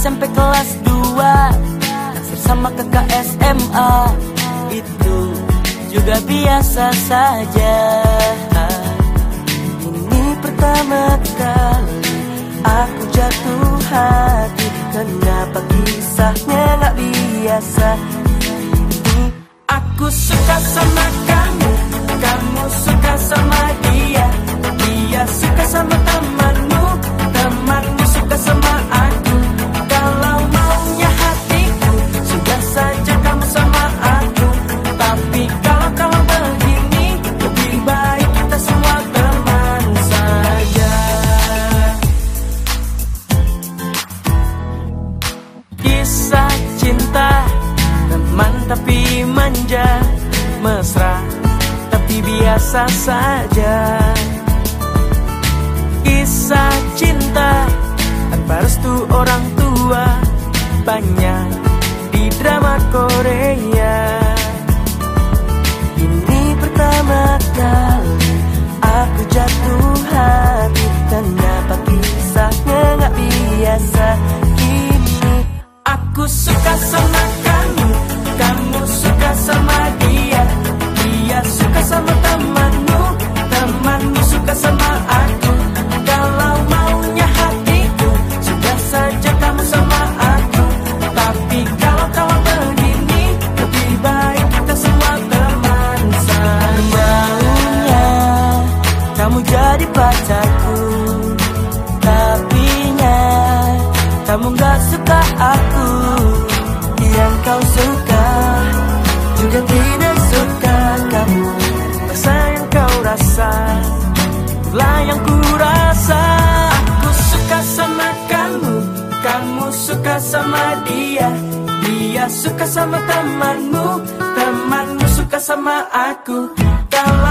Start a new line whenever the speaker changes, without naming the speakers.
SMP kelas 2 Naksir sama kakak SMA Itu juga biasa saja. Ini pertama kali aku jatuh hati. Kenapa kisahnya gak biasa? Aku suka sama kamu. Kamu suka sama tapi manja Mesra tapi biasa saja. Kisah cinta Tanpa restu orang tua Banyak di drama Korea. Ini pertama kali Aku jatuh hati Kenapa kisahnya gak biasa. Ini Aku suka sama sama temanmu. Temanmu suka sama aku. Kalau maunya hatiku Sudah saja kamu sama aku. Tapi kalau kalau begini Lebih baik kita semua teman. Saja Maunya kamu jadi pacarku. Tapi nya kamu gak suka aku. Yang kau suka Juga tidak suka kamu Rasa yang kau rasa. Itulah yang ku rasa Aku suka sama kamu. Kamu suka sama dia Dia suka sama temanmu. Temanmu suka sama aku. Kalau